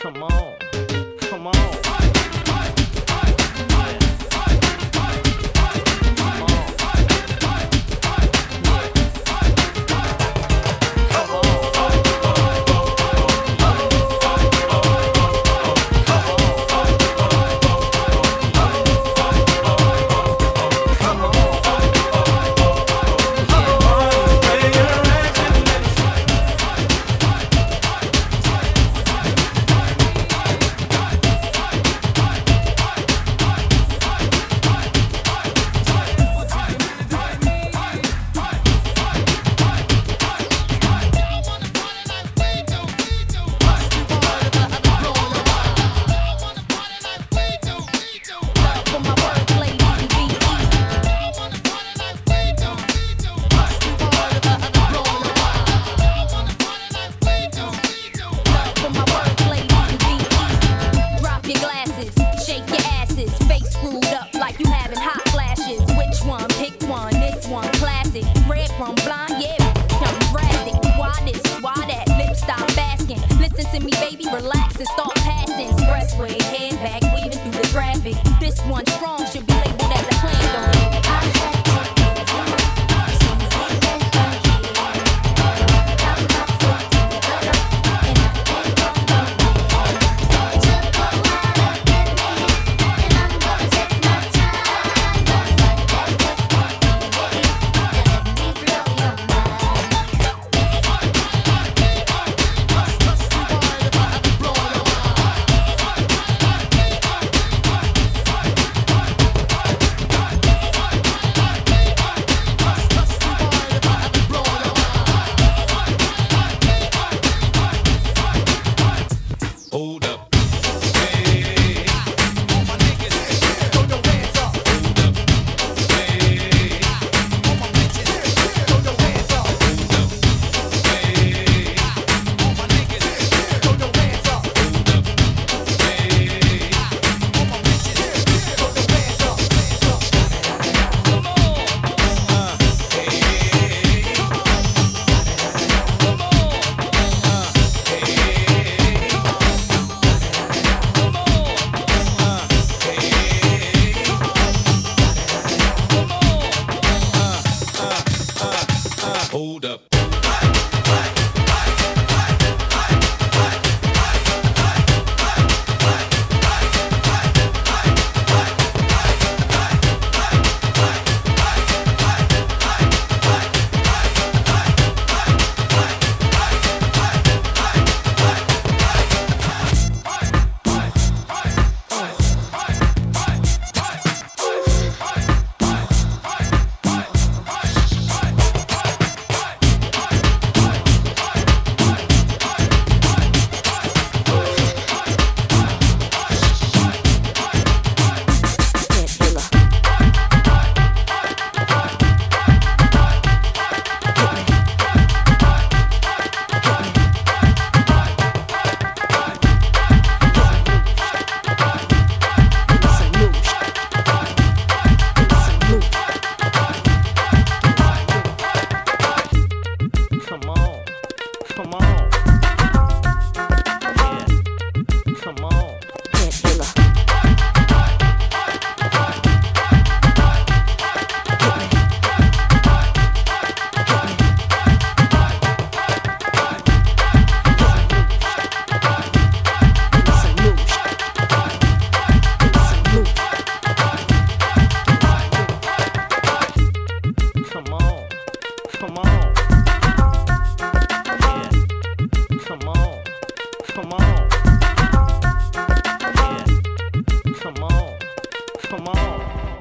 Come on, come on. going strong. should hold up. come on.